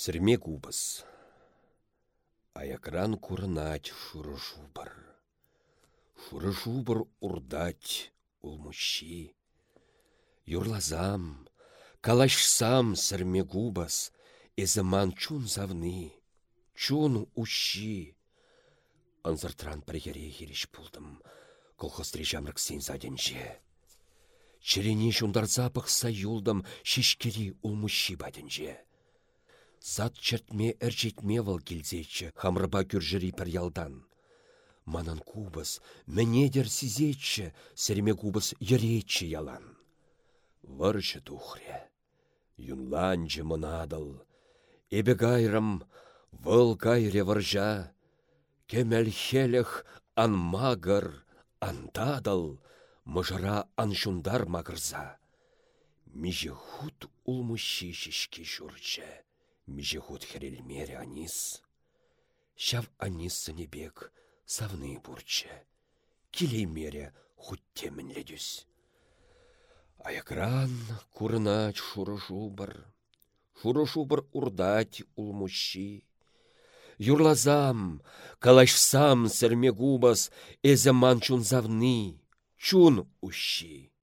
Сірме кубыз. Аякран курнать шуры шубыр. Шуры шубыр урдать улмущи. Юрлазам, калашсам сірме губас, ман чун завны, чун ущи. Анзыртран ере ереш пулдым, колхозтри жамрық сен заденже. Черене запах юлдым шишкери улмущи баденже. Зат чертме әржетме вал келзечі, хамрыба күржірі пір ялдан. Манан кубас, мінедер сізечі, сірме кубас еретчі ялан. Варшы тухре, юнланчы мынадыл, Эбе гайрым, вăл кайре варжа, Кемәлхелех анмагыр, антадыл, Мыжыра аншундар магырза. Меже хут улмущи шишке журчы, Меже хут херелмере анис. Шав анис бек савны бурчы, Килеймере хут темінлі дүс. Аякран курнать шуры жубыр, Шуры жубыр урдать улмущи. Юрлазам, калашсам сірме губас, Эзі манчун завны, чун ущи.